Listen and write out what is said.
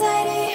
inside of you.